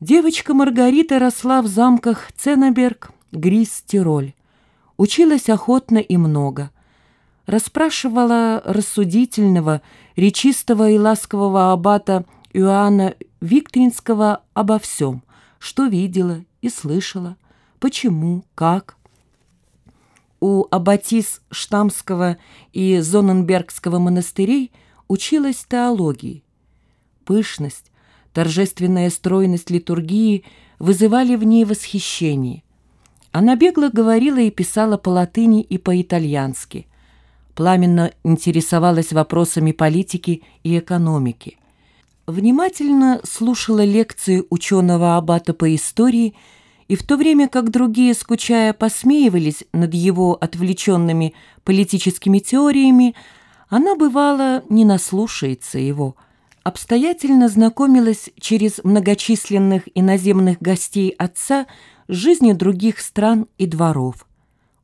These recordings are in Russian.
Девочка Маргарита росла в замках Ценнеберг, Грис, Тироль. Училась охотно и много. Расспрашивала рассудительного, речистого и ласкового аббата Иоанна Викторинского обо всем, что видела и слышала, почему, как. У Аббатис Штамского и Зоненбергского монастырей училась теологии. Пышность, торжественная стройность литургии вызывали в ней восхищение. Она бегло говорила и писала по латыни и по-итальянски. Пламенно интересовалась вопросами политики и экономики. Внимательно слушала лекции ученого аббата по истории и в то время как другие, скучая, посмеивались над его отвлеченными политическими теориями, она, бывало, не наслушается его – обстоятельно знакомилась через многочисленных иноземных гостей отца с жизнью других стран и дворов.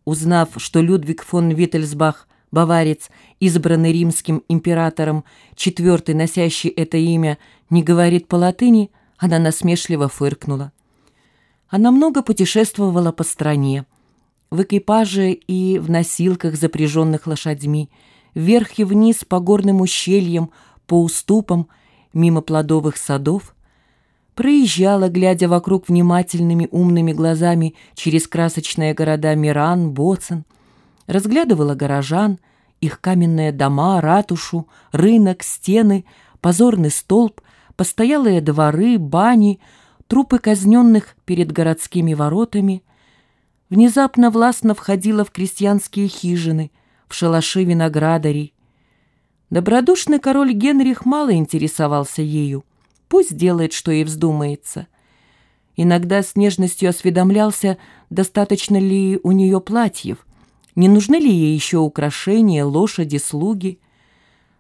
Узнав, что Людвиг фон Виттельсбах, баварец, избранный римским императором, четвертый, носящий это имя, не говорит по-латыни, она насмешливо фыркнула. Она много путешествовала по стране, в экипаже и в носилках, запряженных лошадьми, вверх и вниз по горным ущельям, по уступам, мимо плодовых садов, проезжала, глядя вокруг внимательными умными глазами через красочные города Миран, Боцен, разглядывала горожан, их каменные дома, ратушу, рынок, стены, позорный столб, постоялые дворы, бани, трупы казненных перед городскими воротами. Внезапно властно входила в крестьянские хижины, в шалаши виноградарей, Добродушный король Генрих мало интересовался ею. Пусть делает, что ей вздумается. Иногда с нежностью осведомлялся, достаточно ли у нее платьев, не нужны ли ей еще украшения, лошади, слуги.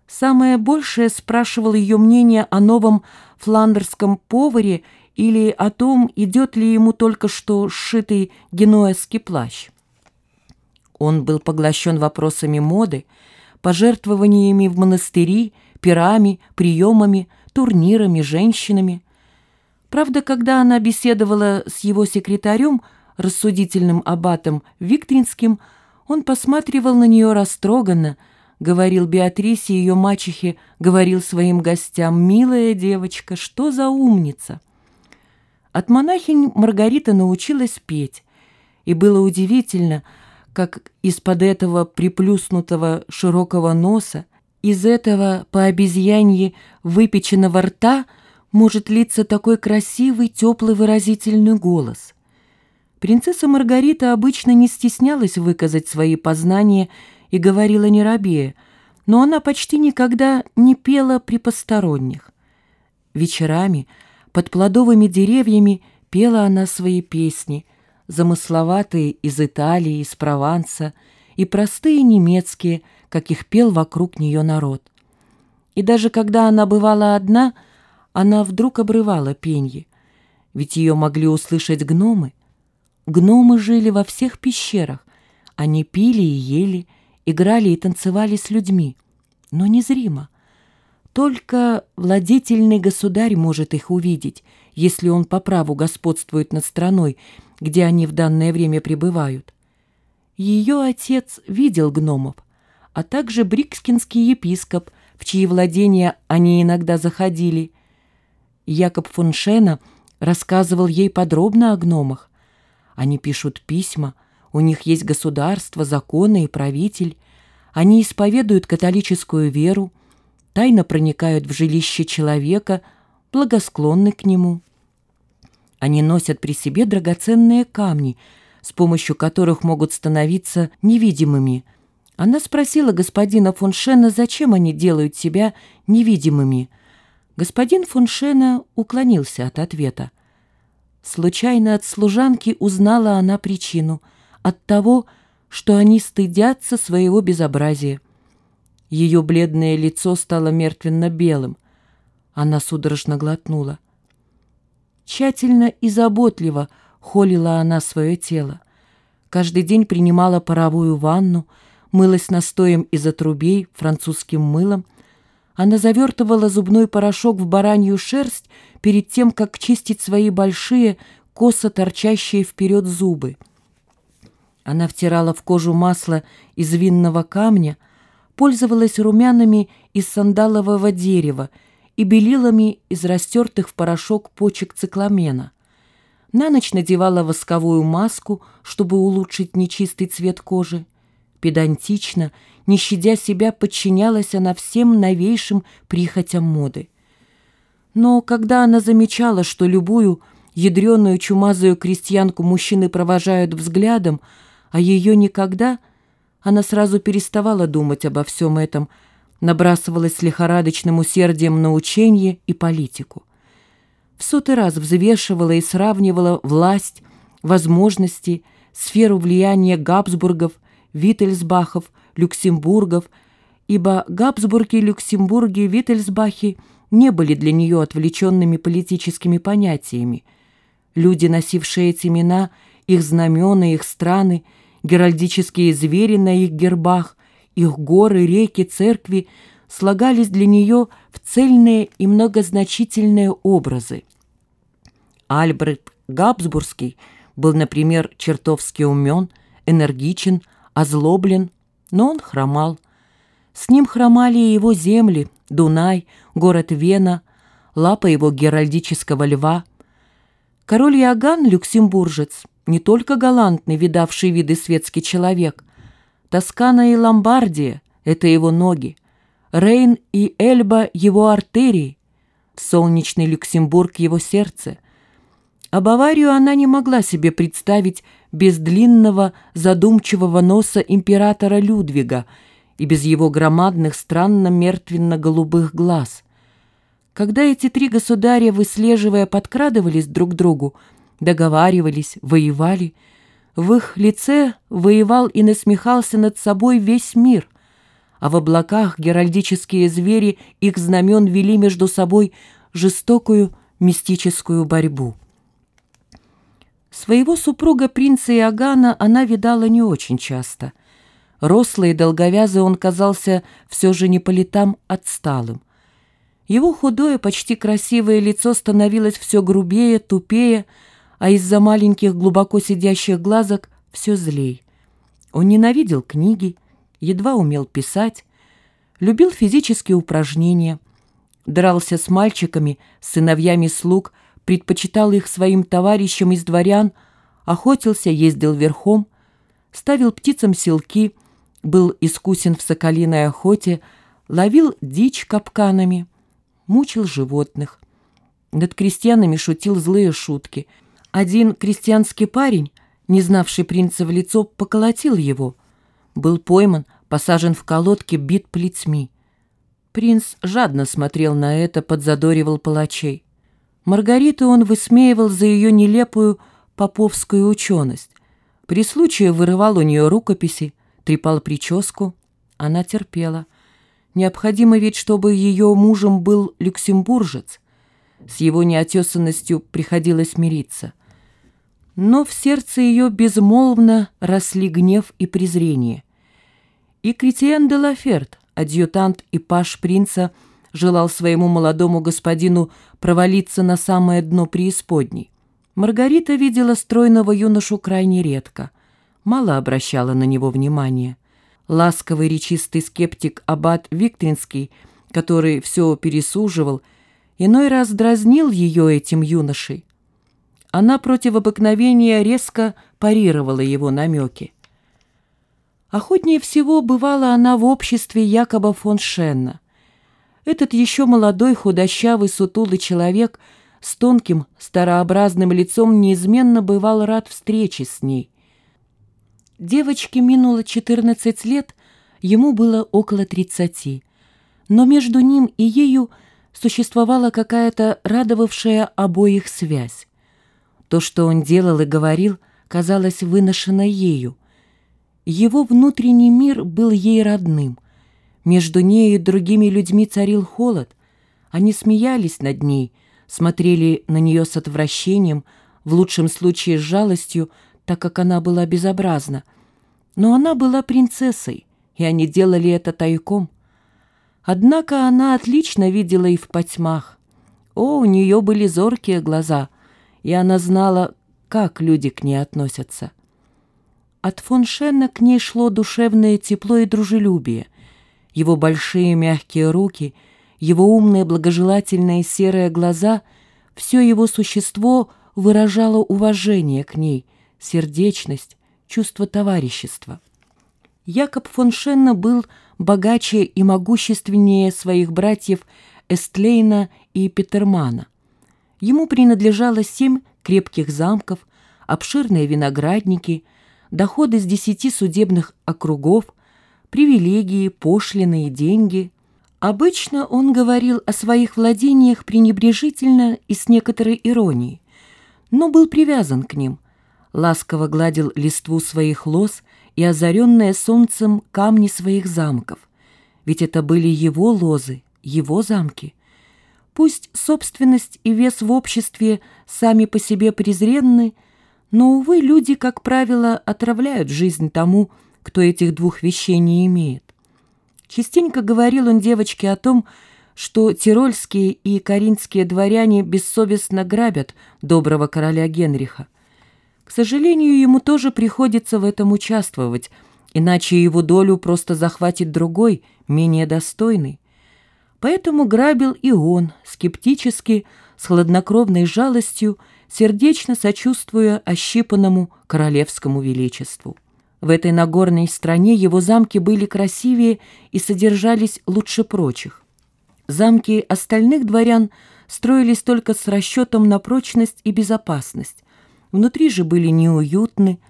Самое большее спрашивал ее мнение о новом фландерском поваре или о том, идет ли ему только что сшитый генуэзский плащ. Он был поглощен вопросами моды, пожертвованиями в монастыри, пирами, приемами, турнирами, женщинами. Правда, когда она беседовала с его секретарем, рассудительным аббатом Виктринским, он посматривал на нее растроганно, говорил Беатрисе, ее мачехе, говорил своим гостям, «Милая девочка, что за умница!» От монахинь Маргарита научилась петь, и было удивительно – как из-под этого приплюснутого широкого носа, из этого по обезьянье выпеченного рта может литься такой красивый, теплый, выразительный голос. Принцесса Маргарита обычно не стеснялась выказать свои познания и говорила не робея, но она почти никогда не пела при посторонних. Вечерами под плодовыми деревьями пела она свои песни – замысловатые из Италии, из Прованса, и простые немецкие, как их пел вокруг нее народ. И даже когда она бывала одна, она вдруг обрывала пенье, ведь ее могли услышать гномы. Гномы жили во всех пещерах, они пили и ели, играли и танцевали с людьми, но незримо. Только владетельный государь может их увидеть, если он по праву господствует над страной, где они в данное время пребывают. Ее отец видел гномов, а также брикскинский епископ, в чьи владения они иногда заходили. Якоб фон Шена рассказывал ей подробно о гномах. Они пишут письма, у них есть государство, законы и правитель. Они исповедуют католическую веру, тайно проникают в жилище человека, благосклонны к нему. Они носят при себе драгоценные камни, с помощью которых могут становиться невидимыми. Она спросила господина фон Шена, зачем они делают себя невидимыми. Господин фон Шена уклонился от ответа. Случайно от служанки узнала она причину. От того, что они стыдятся своего безобразия. Ее бледное лицо стало мертвенно-белым. Она судорожно глотнула. Тщательно и заботливо холила она свое тело. Каждый день принимала паровую ванну, мылась настоем из отрубей французским мылом, Она завертывала зубной порошок в баранью шерсть перед тем, как чистить свои большие, косо торчащие вперед зубы. Она втирала в кожу масло из винного камня, пользовалась румянами из сандалового дерева и белилами из растертых в порошок почек цикламена. На ночь надевала восковую маску, чтобы улучшить нечистый цвет кожи. Педантично, не щадя себя, подчинялась она всем новейшим прихотям моды. Но когда она замечала, что любую ядреную чумазую крестьянку мужчины провожают взглядом, а ее никогда, она сразу переставала думать обо всем этом, набрасывалась с лихорадочным усердием на учение и политику в сотый раз взвешивала и сравнивала власть, возможности, сферу влияния Габсбургов, Виттельсбахов, Люксембургов, ибо Габсбурги, Люксембурги, Виттельсбахи не были для нее отвлеченными политическими понятиями. Люди, носившие эти имена, их знамена, их страны, геральдические звери на их гербах, их горы, реки, церкви слагались для нее в цельные и многозначительные образы. Альбрехт Габсбургский был, например, чертовски умен, энергичен, озлоблен, но он хромал. С ним хромали и его земли, Дунай, город Вена, лапа его геральдического льва. Король Иоганн, люксембуржец, не только галантный, видавший виды светский человек. Тоскана и Ломбардия — это его ноги. Рейн и Эльба — его артерии. Солнечный Люксембург — его сердце. А Баварию она не могла себе представить без длинного задумчивого носа императора Людвига и без его громадных странно мертвенно-голубых глаз. Когда эти три государя, выслеживая, подкрадывались друг к другу, договаривались, воевали, в их лице воевал и насмехался над собой весь мир, а в облаках геральдические звери их знамен вели между собой жестокую мистическую борьбу. Своего супруга принца Иоганна она видала не очень часто. Рослый и долговязый он казался все же не по летам отсталым. Его худое, почти красивое лицо становилось все грубее, тупее, а из-за маленьких глубоко сидящих глазок все злей. Он ненавидел книги, едва умел писать, любил физические упражнения, дрался с мальчиками, сыновьями слуг, предпочитал их своим товарищам из дворян, охотился, ездил верхом, ставил птицам селки, был искусен в соколиной охоте, ловил дичь капканами, мучил животных. Над крестьянами шутил злые шутки. Один крестьянский парень, не знавший принца в лицо, поколотил его. Был пойман, посажен в колодке, бит плетьми. Принц жадно смотрел на это, подзадоривал палачей. Маргариту он высмеивал за ее нелепую поповскую ученость. При случае вырывал у нее рукописи, трепал прическу. Она терпела. Необходимо ведь, чтобы ее мужем был люксембуржец. С его неотесанностью приходилось мириться. Но в сердце ее безмолвно росли гнев и презрение. И Кретиен де Лаферт, адъютант и паш принца, желал своему молодому господину провалиться на самое дно преисподней. Маргарита видела стройного юношу крайне редко, мало обращала на него внимания. Ласковый речистый скептик Аббат Виктринский, который все пересуживал, иной раз дразнил ее этим юношей. Она против обыкновения резко парировала его намеки. Охотнее всего бывала она в обществе Якоба фон Шенна. Этот еще молодой, худощавый, сутулый человек с тонким, старообразным лицом неизменно бывал рад встрече с ней. Девочке минуло 14 лет, ему было около 30, но между ним и ею существовала какая-то радовавшая обоих связь. То, что он делал и говорил, казалось выношено ею. Его внутренний мир был ей родным. Между ней и другими людьми царил холод. Они смеялись над ней, смотрели на нее с отвращением, в лучшем случае с жалостью, так как она была безобразна. Но она была принцессой, и они делали это тайком. Однако она отлично видела и в потьмах. О, у нее были зоркие глаза, и она знала, как люди к ней относятся. От фон Шенна к ней шло душевное тепло и дружелюбие. Его большие мягкие руки, его умные благожелательные серые глаза, все его существо выражало уважение к ней, сердечность, чувство товарищества. Якоб фон Шенна был богаче и могущественнее своих братьев Эстлейна и Петермана. Ему принадлежало семь крепких замков, обширные виноградники, доходы с десяти судебных округов, привилегии, пошлины и деньги. Обычно он говорил о своих владениях пренебрежительно и с некоторой иронией, но был привязан к ним, ласково гладил листву своих лоз и озаренные солнцем камни своих замков. Ведь это были его лозы, его замки. Пусть собственность и вес в обществе сами по себе презренны, но, увы, люди, как правило, отравляют жизнь тому, кто этих двух вещей не имеет. Частенько говорил он девочке о том, что тирольские и каринские дворяне бессовестно грабят доброго короля Генриха. К сожалению, ему тоже приходится в этом участвовать, иначе его долю просто захватит другой, менее достойный. Поэтому грабил и он, скептически, с хладнокровной жалостью, сердечно сочувствуя ощипанному королевскому величеству. В этой нагорной стране его замки были красивее и содержались лучше прочих. Замки остальных дворян строились только с расчетом на прочность и безопасность, Внутри же были неуютны,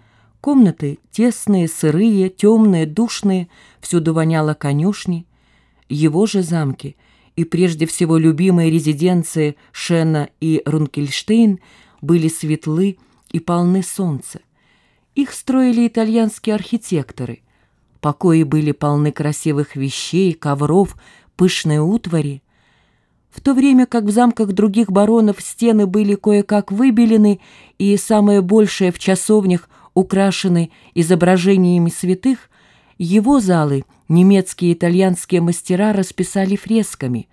комнаты тесные, сырые, темные, душные, всюду воняло конюшни. Его же замки и прежде всего любимые резиденции Шена и Рункельштейн были светлы и полны солнца. Их строили итальянские архитекторы. Покои были полны красивых вещей, ковров, пышной утвари. В то время как в замках других баронов стены были кое-как выбелены и самое большее в часовнях украшены изображениями святых, его залы немецкие и итальянские мастера расписали фресками.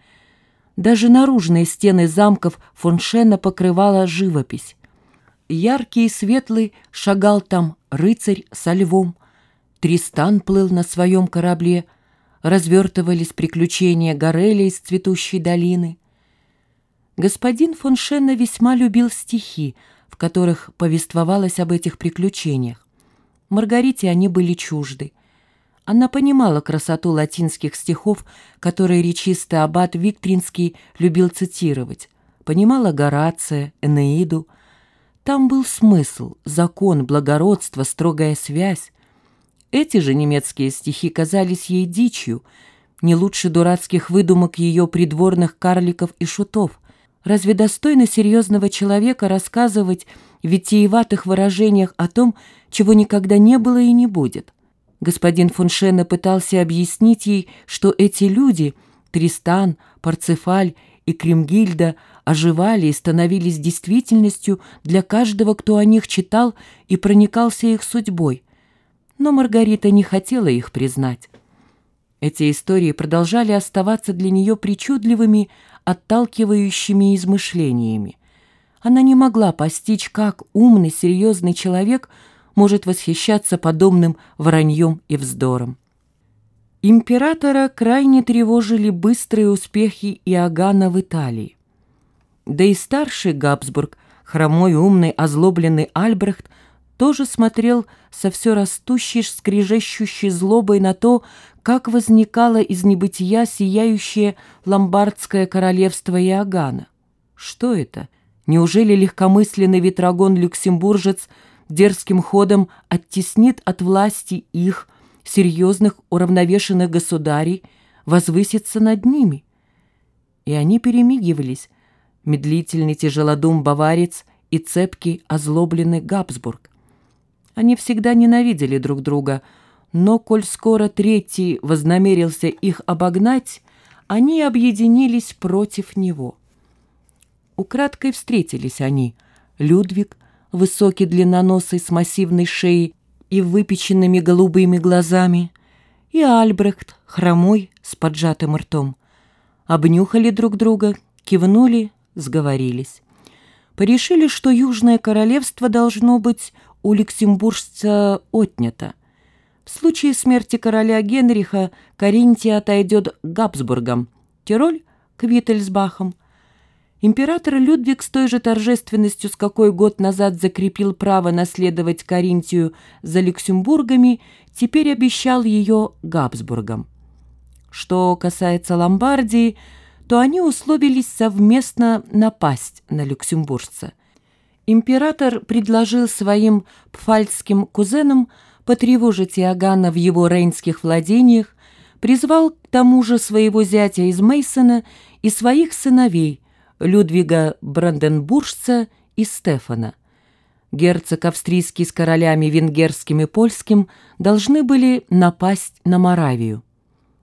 Даже наружные стены замков фон Шена покрывала живопись. Яркий и светлый шагал там рыцарь со львом. Тристан плыл на своем корабле — развертывались приключения Гореля из цветущей долины. Господин фон Шенна весьма любил стихи, в которых повествовалось об этих приключениях. Маргарите они были чужды. Она понимала красоту латинских стихов, которые речистый аббат Виктринский любил цитировать. Понимала Горация, Энеиду. Там был смысл, закон, благородство, строгая связь. Эти же немецкие стихи казались ей дичью, не лучше дурацких выдумок ее придворных карликов и шутов. Разве достойно серьезного человека рассказывать в витиеватых выражениях о том, чего никогда не было и не будет? Господин фон Шена пытался объяснить ей, что эти люди, Тристан, Парцефаль и Кремгильда, оживали и становились действительностью для каждого, кто о них читал и проникался их судьбой но Маргарита не хотела их признать. Эти истории продолжали оставаться для нее причудливыми, отталкивающими измышлениями. Она не могла постичь, как умный, серьезный человек может восхищаться подобным враньем и вздором. Императора крайне тревожили быстрые успехи Иоганна в Италии. Да и старший Габсбург, хромой, умный, озлобленный Альбрехт тоже смотрел со все растущей, скрежещущей злобой на то, как возникало из небытия сияющее ломбардское королевство Иоганна. Что это? Неужели легкомысленный ветрогон-люксембуржец дерзким ходом оттеснит от власти их, серьезных уравновешенных государей, возвысится над ними? И они перемигивались, медлительный тяжелодум баварец и цепкий озлобленный Габсбург. Они всегда ненавидели друг друга, но коль скоро третий вознамерился их обогнать, они объединились против него. Украдкой встретились они. Людвиг, высокий длинноносый с массивной шеей и выпеченными голубыми глазами, и Альбрехт, хромой, с поджатым ртом. Обнюхали друг друга, кивнули, сговорились. Порешили, что Южное Королевство должно быть у люксембуржца отнято. В случае смерти короля Генриха Каринтия отойдет к Габсбургам, Тироль — к Виттельсбахам. Император Людвиг с той же торжественностью, с какой год назад закрепил право наследовать Каринтию за Люксембургами, теперь обещал ее Габсбургам. Что касается Ломбардии, то они условились совместно напасть на люксембуржца. Император предложил своим пфальцским кузенам потревожить Иоганна в его рейнских владениях, призвал к тому же своего зятя из Мейсона и своих сыновей Людвига Бранденбуржца и Стефана. Герцог австрийский с королями венгерским и польским должны были напасть на Моравию.